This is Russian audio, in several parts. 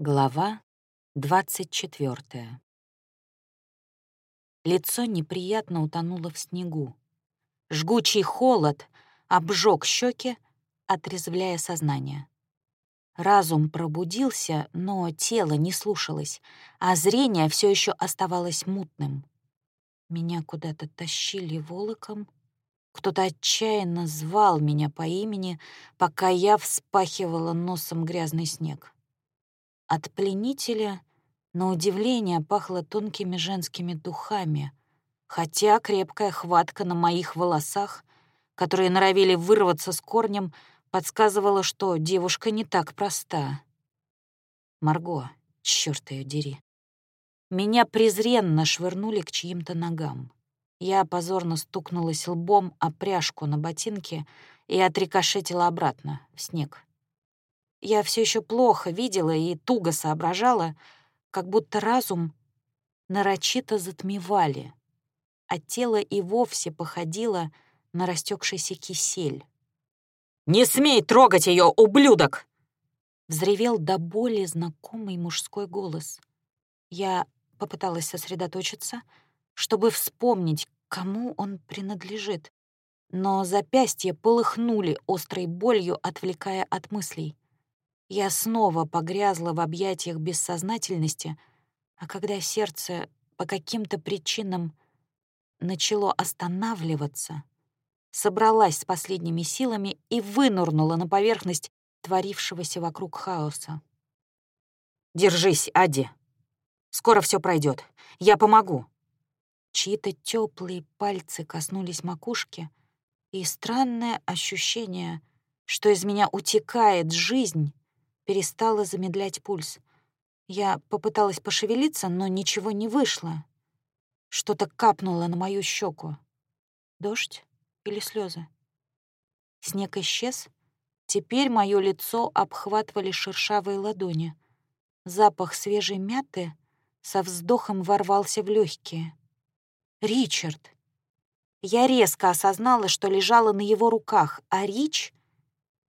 Глава 24. Лицо неприятно утонуло в снегу. Жгучий холод обжег щеки, отрезвляя сознание. Разум пробудился, но тело не слушалось, а зрение все еще оставалось мутным. Меня куда-то тащили волоком. Кто-то отчаянно звал меня по имени, пока я вспахивала носом грязный снег. От пленителя, на удивление, пахло тонкими женскими духами, хотя крепкая хватка на моих волосах, которые норовили вырваться с корнем, подсказывала, что девушка не так проста. Марго, чёрт её дери. Меня презренно швырнули к чьим-то ногам. Я позорно стукнулась лбом о пряжку на ботинке и отрикошетила обратно, в снег. Я все еще плохо видела и туго соображала, как будто разум нарочито затмевали, а тело и вовсе походило на растекшийся кисель. «Не смей трогать ее, ублюдок!» Взревел до боли знакомый мужской голос. Я попыталась сосредоточиться, чтобы вспомнить, кому он принадлежит, но запястья полыхнули острой болью, отвлекая от мыслей. Я снова погрязла в объятиях бессознательности, а когда сердце по каким-то причинам начало останавливаться, собралась с последними силами и вынурнула на поверхность творившегося вокруг хаоса. «Держись, Ади. Скоро все пройдет. Я помогу». Чьи-то теплые пальцы коснулись макушки, и странное ощущение, что из меня утекает жизнь, перестала замедлять пульс. Я попыталась пошевелиться, но ничего не вышло. Что-то капнуло на мою щеку. Дождь или слезы? Снег исчез. Теперь мое лицо обхватывали шершавые ладони. Запах свежей мяты со вздохом ворвался в легкие. Ричард. Я резко осознала, что лежала на его руках, а Рич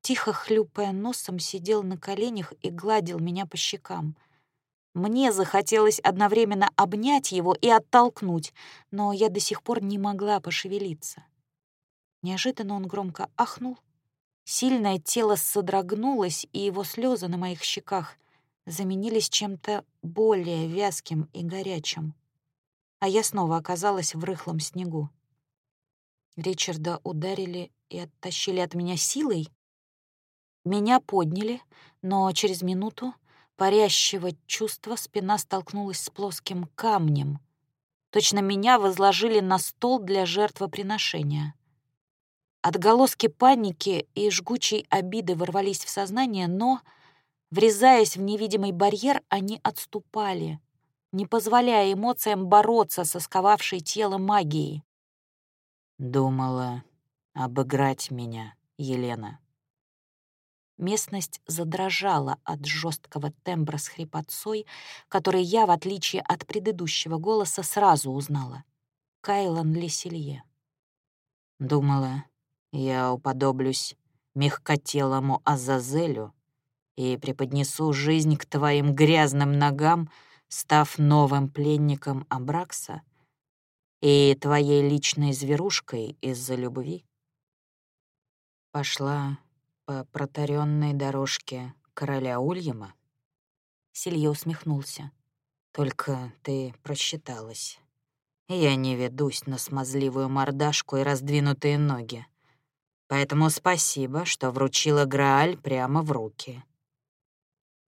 тихо хлюпая носом, сидел на коленях и гладил меня по щекам. Мне захотелось одновременно обнять его и оттолкнуть, но я до сих пор не могла пошевелиться. Неожиданно он громко ахнул. Сильное тело содрогнулось, и его слезы на моих щеках заменились чем-то более вязким и горячим. А я снова оказалась в рыхлом снегу. Ричарда ударили и оттащили от меня силой? Меня подняли, но через минуту парящего чувства спина столкнулась с плоским камнем. Точно меня возложили на стол для жертвоприношения. Отголоски паники и жгучей обиды ворвались в сознание, но, врезаясь в невидимый барьер, они отступали, не позволяя эмоциям бороться со сковавшей тело магией. «Думала обыграть меня, Елена», Местность задрожала от жесткого тембра с хрипотцой, который я, в отличие от предыдущего голоса, сразу узнала. Кайлан Леселье. Думала, я уподоблюсь мягкотелому Азазелю и преподнесу жизнь к твоим грязным ногам, став новым пленником Абракса и твоей личной зверушкой из-за любви. Пошла по протаренной дорожке короля Ульяма?» Силье усмехнулся. «Только ты просчиталась. Я не ведусь на смазливую мордашку и раздвинутые ноги. Поэтому спасибо, что вручила Грааль прямо в руки».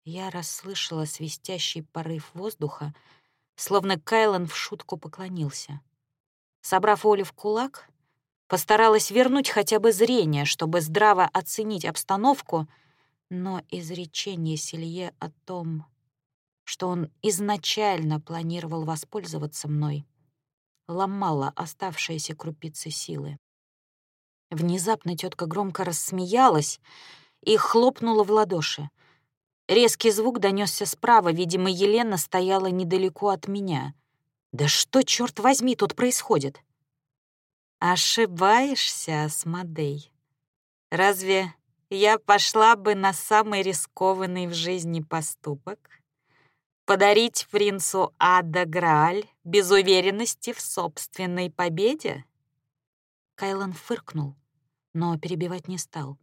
Я расслышала свистящий порыв воздуха, словно Кайлан в шутку поклонился. Собрав Олю в кулак, Постаралась вернуть хотя бы зрение, чтобы здраво оценить обстановку, но изречение Селье о том, что он изначально планировал воспользоваться мной, ломало оставшиеся крупицы силы. Внезапно тетка громко рассмеялась и хлопнула в ладоши. Резкий звук донесся справа, видимо, Елена стояла недалеко от меня. «Да что, черт возьми, тут происходит?» Ошибаешься, Асмодей. Разве я пошла бы на самый рискованный в жизни поступок, Подарить принцу Ада Грааль без уверенности в собственной победе? Кайлан фыркнул, но перебивать не стал.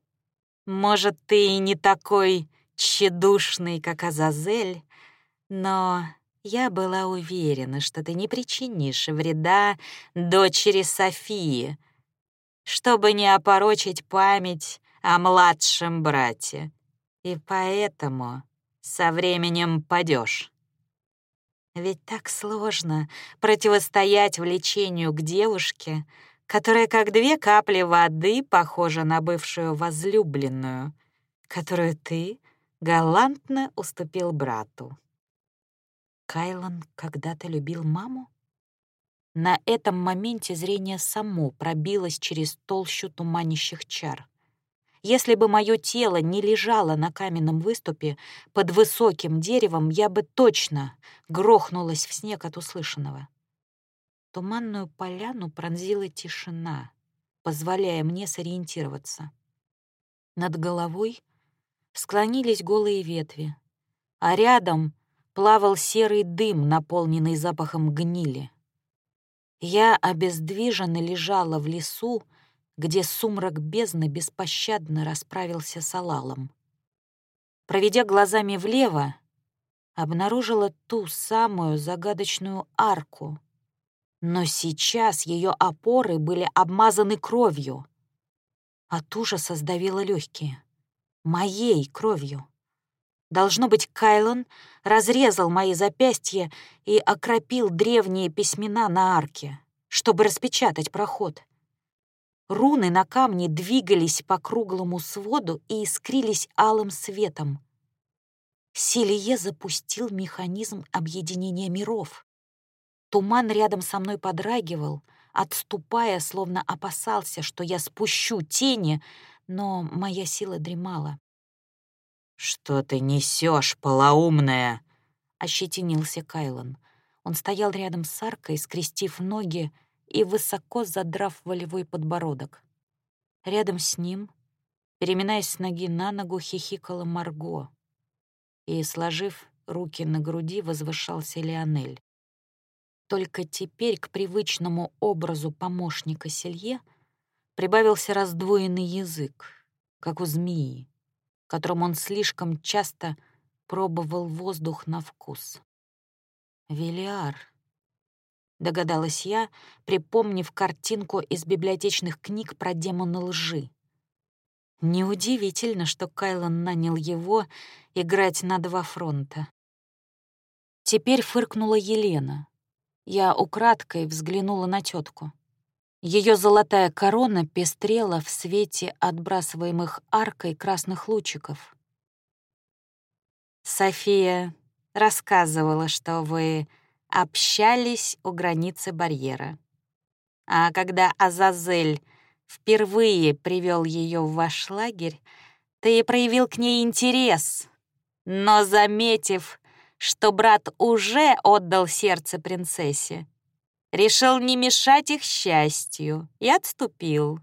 Может, ты и не такой тщедушный, как Азазель, но я была уверена, что ты не причинишь вреда дочери Софии, чтобы не опорочить память о младшем брате. И поэтому со временем падешь. Ведь так сложно противостоять влечению к девушке, которая как две капли воды похожа на бывшую возлюбленную, которую ты галантно уступил брату. Кайлан когда-то любил маму? На этом моменте зрение само пробилось через толщу туманящих чар. Если бы мое тело не лежало на каменном выступе под высоким деревом, я бы точно грохнулась в снег от услышанного. Туманную поляну пронзила тишина, позволяя мне сориентироваться. Над головой склонились голые ветви, а рядом плавал серый дым, наполненный запахом гнили. Я обездвиженно лежала в лесу, где сумрак бездны беспощадно расправился с Алалом. Проведя глазами влево, обнаружила ту самую загадочную арку, но сейчас ее опоры были обмазаны кровью. От ужаса сдавило легкие. Моей кровью. Должно быть, Кайлон разрезал мои запястья и окропил древние письмена на арке, чтобы распечатать проход — Руны на камне двигались по круглому своду и искрились алым светом. Селие запустил механизм объединения миров. Туман рядом со мной подрагивал, отступая, словно опасался, что я спущу тени, но моя сила дремала. «Что ты несешь, полоумная?» — ощетинился Кайлан. Он стоял рядом с аркой, скрестив ноги, и высоко задрав волевой подбородок. Рядом с ним, переминаясь с ноги на ногу, хихикала Марго, и, сложив руки на груди, возвышался Леонель. Только теперь к привычному образу помощника Селье прибавился раздвоенный язык, как у змеи, которым он слишком часто пробовал воздух на вкус. Велиар — догадалась я, припомнив картинку из библиотечных книг про демона лжи. Неудивительно, что Кайлан нанял его играть на два фронта. Теперь фыркнула Елена. Я украдкой взглянула на тетку. Ее золотая корона пестрела в свете отбрасываемых аркой красных лучиков. София рассказывала, что вы общались у границы барьера. А когда Азазель впервые привел ее в ваш лагерь, ты проявил к ней интерес, но, заметив, что брат уже отдал сердце принцессе, решил не мешать их счастью и отступил.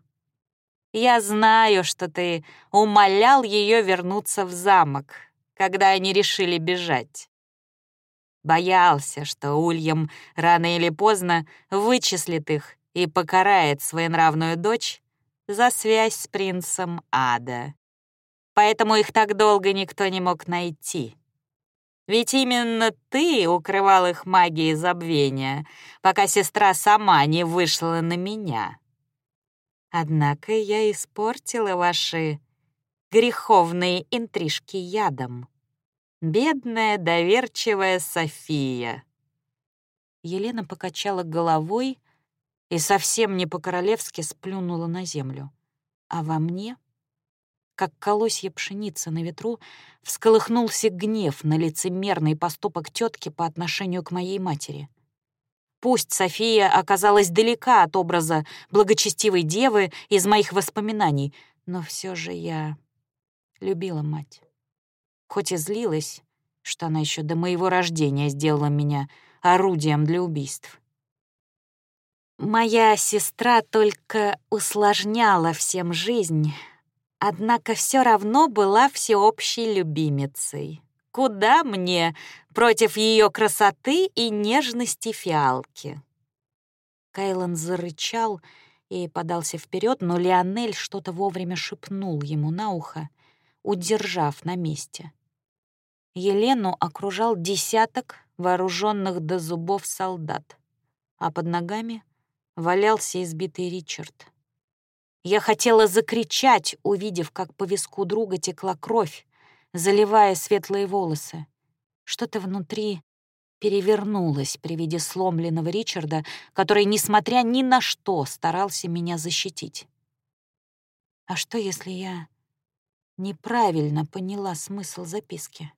Я знаю, что ты умолял ее вернуться в замок, когда они решили бежать. Боялся, что Ульям рано или поздно вычислит их и покарает своенравную дочь за связь с принцем Ада. Поэтому их так долго никто не мог найти. Ведь именно ты укрывал их магией забвения, пока сестра сама не вышла на меня. Однако я испортила ваши греховные интрижки ядом. Бедная, доверчивая София. Елена покачала головой и совсем не по-королевски сплюнула на землю. А во мне, как колосья пшеницы на ветру, всколыхнулся гнев на лицемерный поступок тетки по отношению к моей матери. Пусть София оказалась далека от образа благочестивой девы из моих воспоминаний, но все же я любила мать хоть и злилась, что она еще до моего рождения сделала меня орудием для убийств. Моя сестра только усложняла всем жизнь, однако все равно была всеобщей любимицей. куда мне против ее красоты и нежности фиалки?» Кайлан зарычал и подался вперед, но Леонель что-то вовремя шепнул ему на ухо, удержав на месте. Елену окружал десяток вооруженных до зубов солдат, а под ногами валялся избитый Ричард. Я хотела закричать, увидев, как по виску друга текла кровь, заливая светлые волосы. Что-то внутри перевернулось при виде сломленного Ричарда, который, несмотря ни на что, старался меня защитить. А что, если я неправильно поняла смысл записки?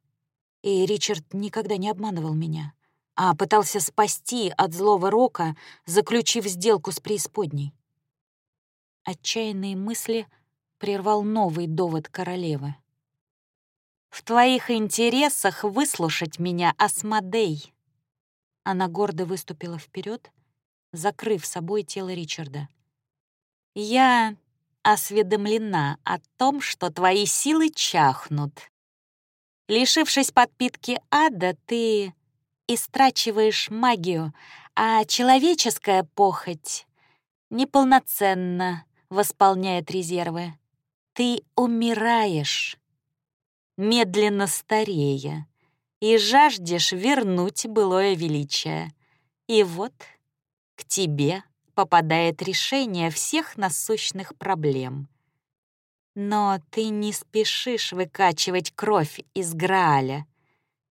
И Ричард никогда не обманывал меня, а пытался спасти от злого рока, заключив сделку с преисподней. Отчаянные мысли прервал новый довод королевы. «В твоих интересах выслушать меня, Асмодей!» Она гордо выступила вперед, закрыв собой тело Ричарда. «Я осведомлена о том, что твои силы чахнут. Лишившись подпитки ада, ты истрачиваешь магию, а человеческая похоть неполноценно восполняет резервы. Ты умираешь, медленно старея, и жаждешь вернуть былое величие. И вот к тебе попадает решение всех насущных проблем. Но ты не спешишь выкачивать кровь из Грааля.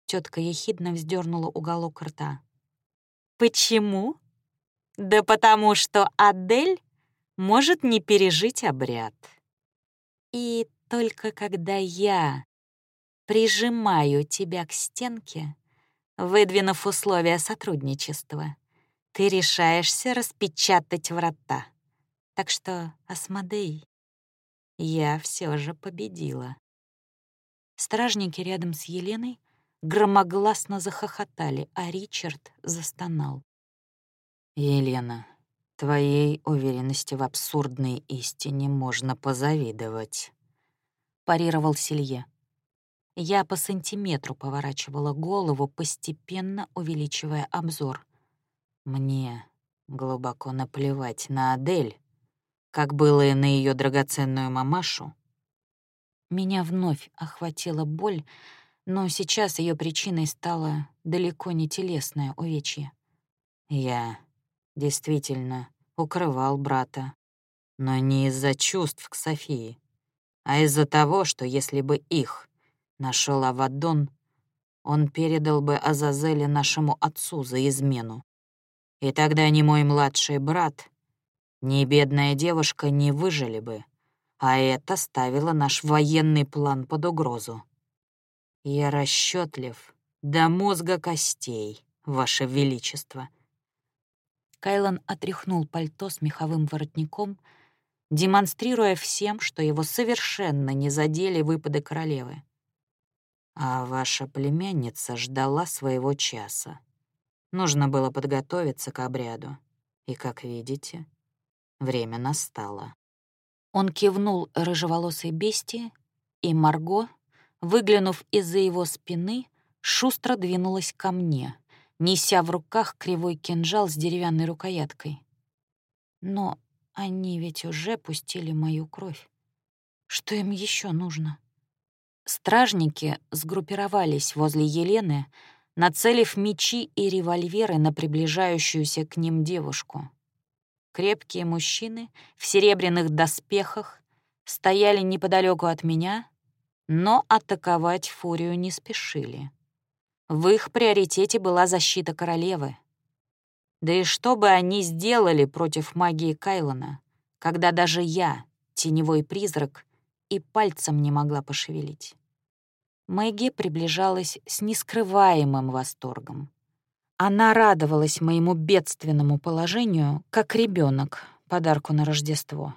Тетка ехидно вздернула уголок рта. Почему? Да потому что Адель может не пережить обряд. И только когда я прижимаю тебя к стенке, выдвинув условия сотрудничества, ты решаешься распечатать врата. Так что, Асмодей, я все же победила. Стражники рядом с Еленой громогласно захохотали, а Ричард застонал. «Елена, твоей уверенности в абсурдной истине можно позавидовать», — парировал Силье. Я по сантиметру поворачивала голову, постепенно увеличивая обзор. Мне глубоко наплевать на Адель, как было и на ее драгоценную мамашу. Меня вновь охватила боль, но сейчас ее причиной стало далеко не телесное увечье. Я действительно укрывал брата, но не из-за чувств к Софии, а из-за того, что если бы их нашел Авадон, он передал бы Азазеле нашему отцу за измену. И тогда ни мой младший брат, ни бедная девушка не выжили бы, а это ставило наш военный план под угрозу. Я расчетлив до мозга костей, Ваше Величество. Кайлан отряхнул пальто с меховым воротником, демонстрируя всем, что его совершенно не задели выпады королевы. А ваша племянница ждала своего часа. Нужно было подготовиться к обряду. И, как видите, время настало. Он кивнул рыжеволосой бестии, и Марго, выглянув из-за его спины, шустро двинулась ко мне, неся в руках кривой кинжал с деревянной рукояткой. Но они ведь уже пустили мою кровь. Что им еще нужно? Стражники сгруппировались возле Елены, нацелив мечи и револьверы на приближающуюся к ним девушку. Крепкие мужчины в серебряных доспехах стояли неподалеку от меня, но атаковать фурию не спешили. В их приоритете была защита королевы. Да и что бы они сделали против магии Кайлона, когда даже я, теневой призрак, и пальцем не могла пошевелить. Мэгги приближалась с нескрываемым восторгом. Она радовалась моему бедственному положению, как ребенок подарку на Рождество.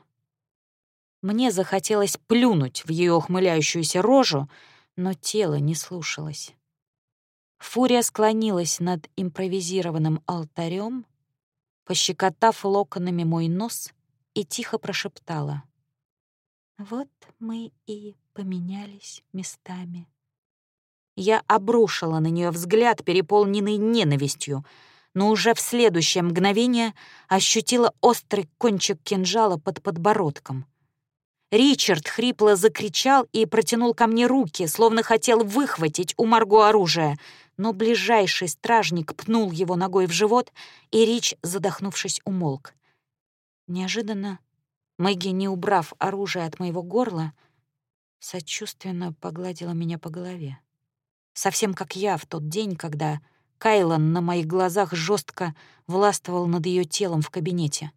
Мне захотелось плюнуть в ее ухмыляющуюся рожу, но тело не слушалось. Фурия склонилась над импровизированным алтарем, пощекотав локонами мой нос, и тихо прошептала — вот мы и поменялись местами. Я обрушила на нее взгляд, переполненный ненавистью, но уже в следующее мгновение ощутила острый кончик кинжала под подбородком. Ричард хрипло закричал и протянул ко мне руки, словно хотел выхватить у Марго оружие, но ближайший стражник пнул его ногой в живот, и Рич, задохнувшись, умолк. Неожиданно Мэгги, не убрав оружие от моего горла, сочувственно погладила меня по голове. Совсем как я в тот день, когда Кайлан на моих глазах жестко властвовал над ее телом в кабинете.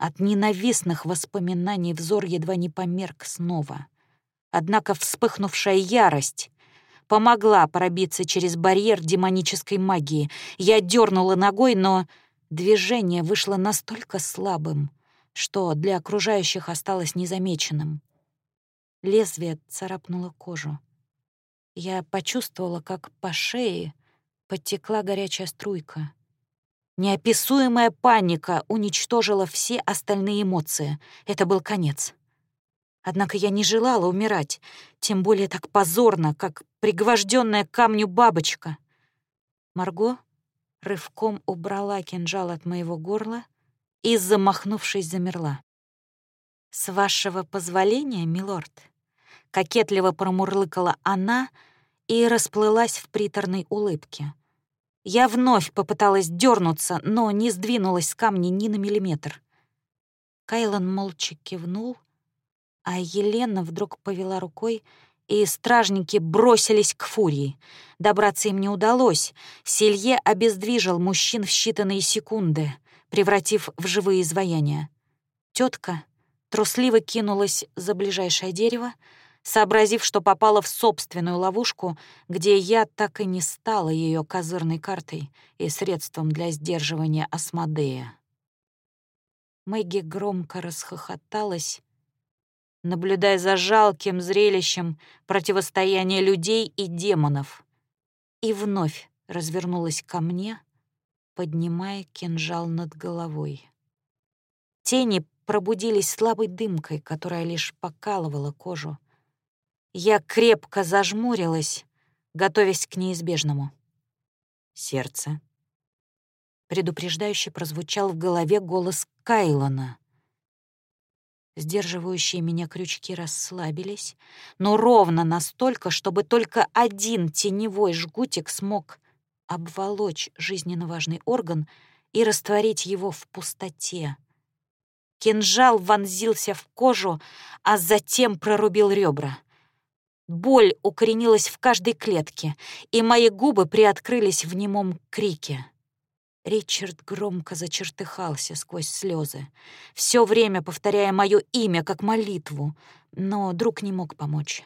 От ненавистных воспоминаний взор едва не померк снова. Однако вспыхнувшая ярость помогла пробиться через барьер демонической магии. Я дернула ногой, но движение вышло настолько слабым, что для окружающих осталось незамеченным. Лезвие царапнуло кожу. Я почувствовала, как по шее подтекла горячая струйка. Неописуемая паника уничтожила все остальные эмоции. Это был конец. Однако я не желала умирать, тем более так позорно, как пригвожденная к камню бабочка. Марго рывком убрала кинжал от моего горла и, замахнувшись, замерла. «С вашего позволения, милорд», — кокетливо промурлыкала она и расплылась в приторной улыбке. Я вновь попыталась дернуться, но не сдвинулась с камня ни на миллиметр. Кайлан молча кивнул, а Елена вдруг повела рукой, и стражники бросились к фурии. Добраться им не удалось. Селье обездвижил мужчин в считанные секунды, превратив в живые изваяния. Тетка трусливо кинулась за ближайшее дерево, сообразив, что попала в собственную ловушку, где я так и не стала ее козырной картой и средством для сдерживания Асмодея. Мэгги громко расхохоталась, наблюдая за жалким зрелищем противостояния людей и демонов, и вновь развернулась ко мне, поднимая кинжал над головой. Тени пробудились слабой дымкой, которая лишь покалывала кожу. Я крепко зажмурилась, готовясь к неизбежному. Сердце. Предупреждающе прозвучал в голове голос Кайлона. Сдерживающие меня крючки расслабились, но ровно настолько, чтобы только один теневой жгутик смог обволочь жизненно важный орган и растворить его в пустоте. Кинжал вонзился в кожу, а затем прорубил ребра — Боль укоренилась в каждой клетке, и мои губы приоткрылись в немом крике. Ричард громко зачертыхался сквозь слезы, все время повторяя мое имя как молитву, но друг не мог помочь.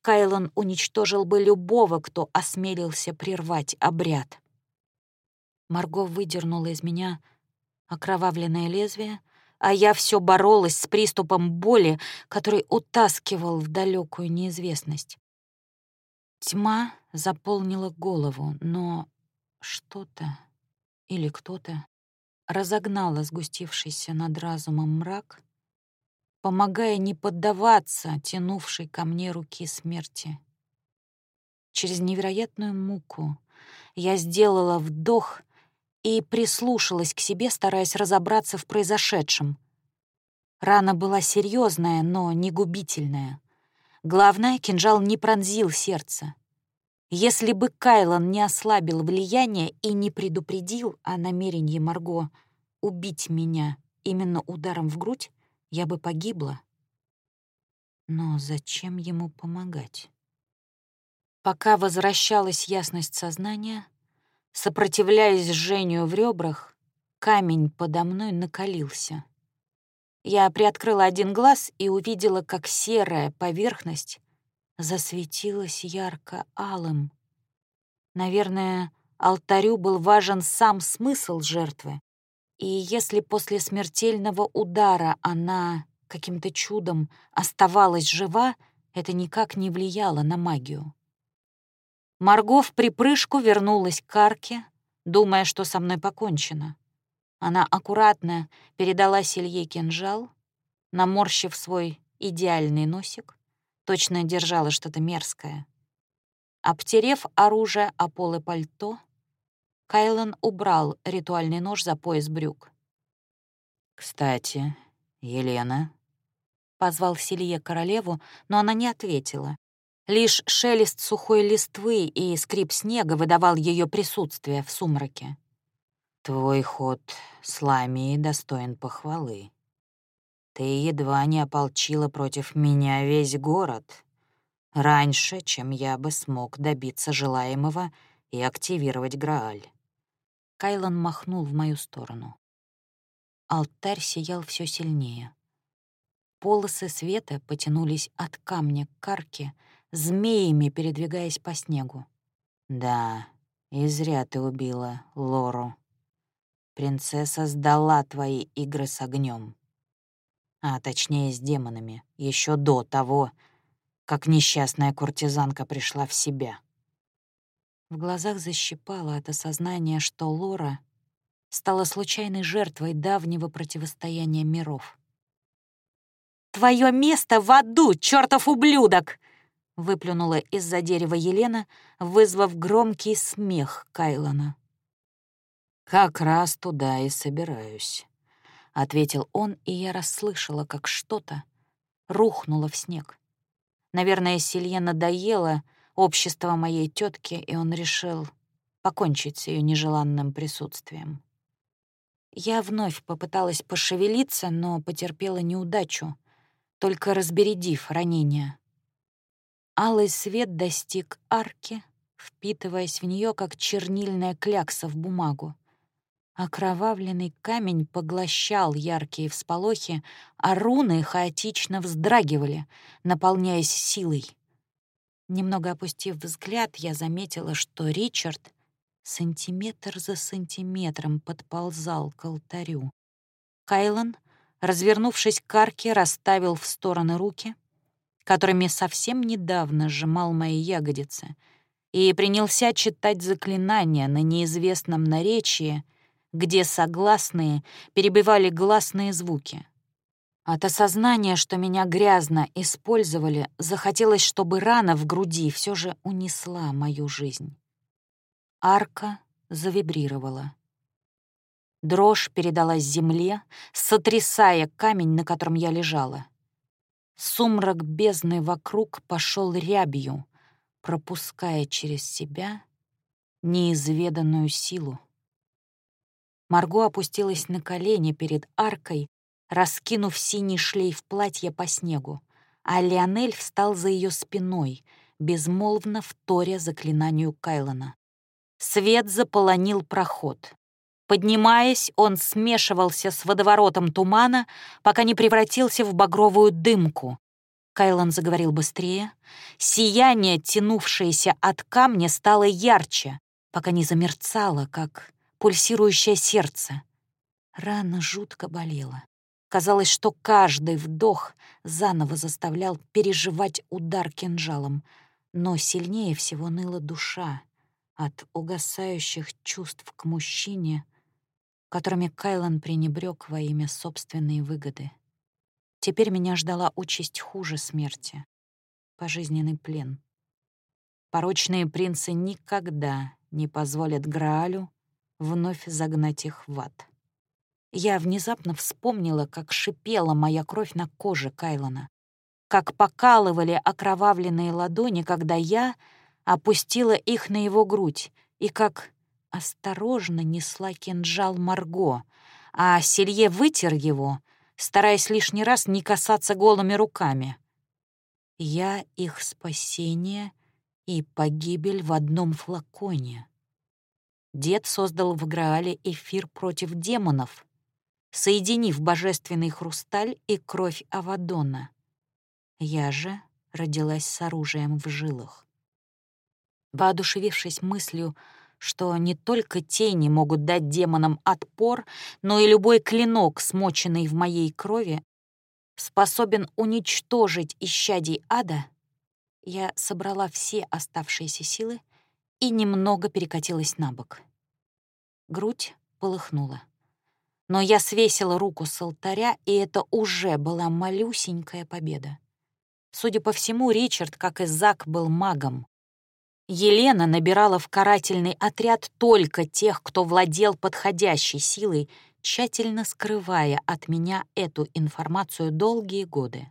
Кайлон уничтожил бы любого, кто осмелился прервать обряд. Марго выдернула из меня окровавленное лезвие, а я все боролась с приступом боли, который утаскивал в далекую неизвестность. Тьма заполнила голову, но что-то или кто-то разогнало сгустившийся над разумом мрак, помогая не поддаваться тянувшей ко мне руки смерти. Через невероятную муку я сделала вдох и прислушалась к себе, стараясь разобраться в произошедшем. Рана была серьезная, но не губительная. Главное, кинжал не пронзил сердце. Если бы Кайлан не ослабил влияние и не предупредил о намерении Марго убить меня именно ударом в грудь, я бы погибла. Но зачем ему помогать? Пока возвращалась ясность сознания, Сопротивляясь жжению в ребрах, камень подо мной накалился. Я приоткрыла один глаз и увидела, как серая поверхность засветилась ярко-алым. Наверное, алтарю был важен сам смысл жертвы. И если после смертельного удара она каким-то чудом оставалась жива, это никак не влияло на магию. Марго в припрыжку вернулась к арке, думая, что со мной покончено. Она аккуратно передала Селье кинжал, наморщив свой идеальный носик, точно держала что-то мерзкое. Обтерев оружие о полы пальто, Кайлан убрал ритуальный нож за пояс брюк. «Кстати, Елена...» — позвал Селье королеву, но она не ответила. Лишь шелест сухой листвы и скрип снега выдавал ее присутствие в сумраке. «Твой ход с Ламией достоин похвалы. Ты едва не ополчила против меня весь город, раньше, чем я бы смог добиться желаемого и активировать Грааль». Кайлан махнул в мою сторону. Алтарь сиял все сильнее. Полосы света потянулись от камня к карке, змеями передвигаясь по снегу. «Да, и зря ты убила Лору. Принцесса сдала твои игры с огнем, а точнее с демонами, еще до того, как несчастная куртизанка пришла в себя». В глазах защипало от осознания, что Лора стала случайной жертвой давнего противостояния миров. «Твое место в аду, чертов ублюдок!» Выплюнула из-за дерева Елена, вызвав громкий смех Кайлона. «Как раз туда и собираюсь», — ответил он, и я расслышала, как что-то рухнуло в снег. Наверное, Силье надоело общество моей тетки, и он решил покончить с ее нежеланным присутствием. Я вновь попыталась пошевелиться, но потерпела неудачу, только разбередив ранение. Алый свет достиг арки, впитываясь в нее, как чернильная клякса в бумагу. Окровавленный камень поглощал яркие всполохи, а руны хаотично вздрагивали, наполняясь силой. Немного опустив взгляд, я заметила, что Ричард сантиметр за сантиметром подползал к алтарю. Кайлан, развернувшись к арке, расставил в стороны руки, которыми совсем недавно сжимал мои ягодицы, и принялся читать заклинания на неизвестном наречии, где согласные перебивали гласные звуки. От осознания, что меня грязно использовали, захотелось, чтобы рана в груди все же унесла мою жизнь. Арка завибрировала. Дрожь передалась земле, сотрясая камень, на котором я лежала. Сумрак бездны вокруг пошел рябью, пропуская через себя неизведанную силу. Марго опустилась на колени перед аркой, раскинув синий шлейф платья по снегу, а Леонель встал за ее спиной, безмолвно вторя заклинанию Кайлона. Свет заполонил проход. Поднимаясь, он смешивался с водоворотом тумана, пока не превратился в багровую дымку. Кайлан заговорил быстрее. Сияние, тянувшееся от камня, стало ярче, пока не замерцало, как пульсирующее сердце. Рана жутко болела. Казалось, что каждый вдох заново заставлял переживать удар кинжалом, но сильнее всего ныла душа, от угасающих чувств к мужчине, которыми Кайлан пренебрег во имя собственной выгоды. Теперь меня ждала участь хуже смерти — пожизненный плен. Порочные принцы никогда не позволят Граалю вновь загнать их в ад. Я внезапно вспомнила, как шипела моя кровь на коже Кайлона, как покалывали окровавленные ладони, когда я опустила их на его грудь и как осторожно несла кинжал Марго, а Селье вытер его, стараясь лишний раз не касаться голыми руками. Я их спасение и погибель в одном флаконе. Дед создал в Граале эфир против демонов, соединив божественный хрусталь и кровь Авадона. Я же родилась с оружием в жилах. Воодушевившись мыслью, что не только тени могут дать демонам отпор, но и любой клинок, смоченный в моей крови, способен уничтожить исчадий ада, я собрала все оставшиеся силы и немного перекатилась на бок. Грудь полыхнула. Но я свесила руку с алтаря, и это уже была малюсенькая победа. Судя по всему, Ричард, как и Зак, был магом. Елена набирала в карательный отряд только тех, кто владел подходящей силой, тщательно скрывая от меня эту информацию долгие годы,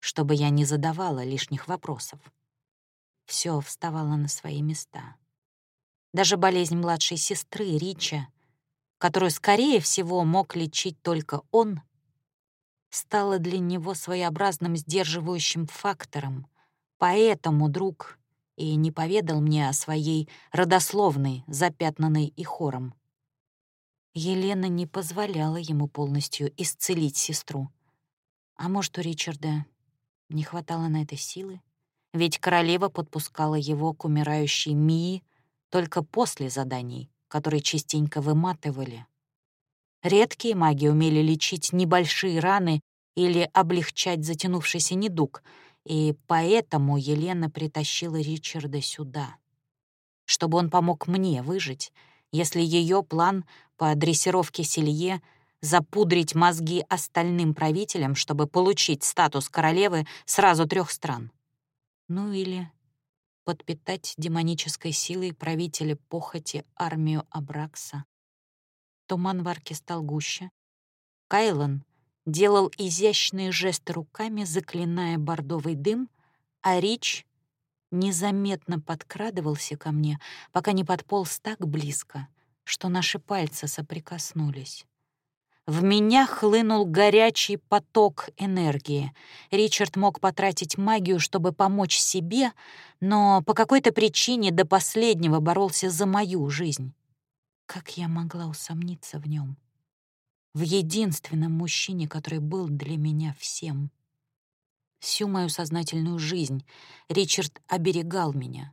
чтобы я не задавала лишних вопросов. Все вставало на свои места. Даже болезнь младшей сестры, Рича, которую, скорее всего, мог лечить только он, стала для него своеобразным сдерживающим фактором, поэтому друг и не поведал мне о своей родословной, запятнанной и хором. Елена не позволяла ему полностью исцелить сестру. А может, у Ричарда не хватало на это силы? Ведь королева подпускала его к умирающей Мии только после заданий, которые частенько выматывали. Редкие маги умели лечить небольшие раны или облегчать затянувшийся недуг, и поэтому Елена притащила Ричарда сюда, чтобы он помог мне выжить, если ее план по дрессировке Селье запудрить мозги остальным правителям, чтобы получить статус королевы сразу трех стран. Ну или подпитать демонической силой правителя похоти армию Абракса. Туман в арке стал гуще. Кайлан делал изящные жесты руками, заклиная бордовый дым, а Рич незаметно подкрадывался ко мне, пока не подполз так близко, что наши пальцы соприкоснулись. В меня хлынул горячий поток энергии. Ричард мог потратить магию, чтобы помочь себе, но по какой-то причине до последнего боролся за мою жизнь. Как я могла усомниться в нем? В единственном мужчине, который был для меня всем. Всю мою сознательную жизнь Ричард оберегал меня.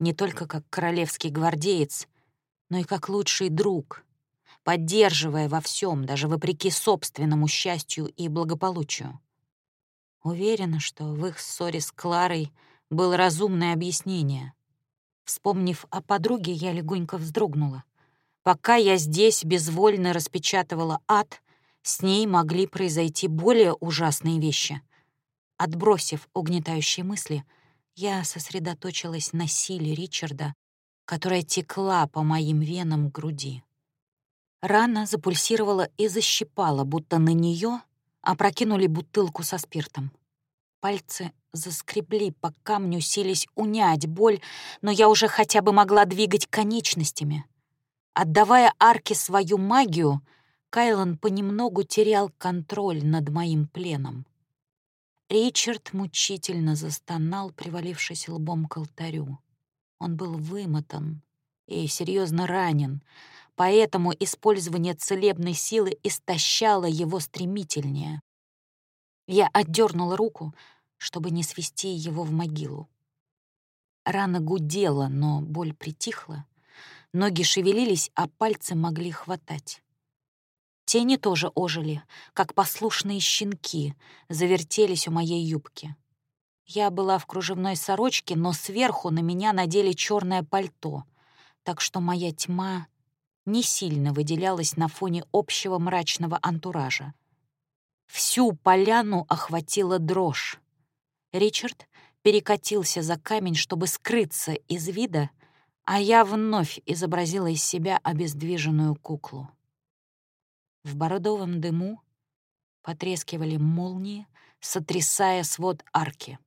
Не только как королевский гвардеец, но и как лучший друг — поддерживая во всем, даже вопреки собственному счастью и благополучию. Уверена, что в их ссоре с Кларой было разумное объяснение. Вспомнив о подруге, я легонько вздрогнула. Пока я здесь безвольно распечатывала ад, с ней могли произойти более ужасные вещи. Отбросив угнетающие мысли, я сосредоточилась на силе Ричарда, которая текла по моим венам груди. Рана запульсировала и защипала, будто на нее опрокинули бутылку со спиртом. Пальцы заскребли по камню, селись унять боль, но я уже хотя бы могла двигать конечностями. Отдавая арке свою магию, Кайлан понемногу терял контроль над моим пленом. Ричард мучительно застонал, привалившись лбом к алтарю. Он был вымотан и серьезно ранен, поэтому использование целебной силы истощало его стремительнее. Я отдернула руку, чтобы не свести его в могилу. Рана гудела, но боль притихла. Ноги шевелились, а пальцы могли хватать. Тени тоже ожили, как послушные щенки, завертелись у моей юбки. Я была в кружевной сорочке, но сверху на меня надели черное пальто, так что моя тьма не сильно выделялась на фоне общего мрачного антуража. Всю поляну охватила дрожь. Ричард перекатился за камень, чтобы скрыться из вида, а я вновь изобразила из себя обездвиженную куклу. В бородовом дыму потрескивали молнии, сотрясая свод арки.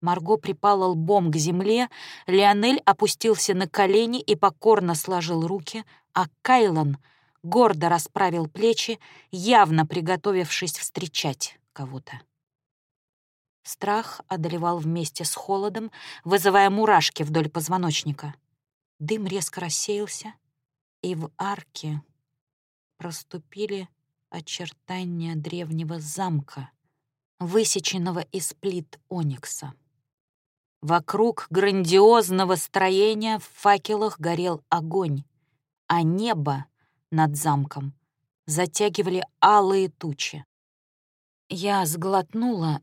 Марго припала лбом к земле, Леонель опустился на колени и покорно сложил руки, а Кайлан гордо расправил плечи, явно приготовившись встречать кого-то. Страх одолевал вместе с холодом, вызывая мурашки вдоль позвоночника. Дым резко рассеялся, и в арке проступили очертания древнего замка, высеченного из плит оникса. Вокруг грандиозного строения в факелах горел огонь, а небо над замком затягивали алые тучи. Я сглотнула,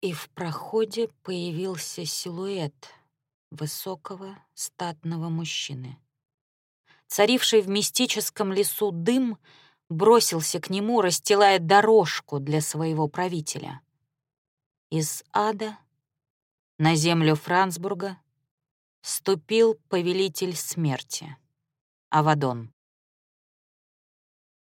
и в проходе появился силуэт высокого статного мужчины. Царивший в мистическом лесу дым бросился к нему, расстилая дорожку для своего правителя. Из ада на землю Франсбурга Ступил повелитель смерти, Авадон.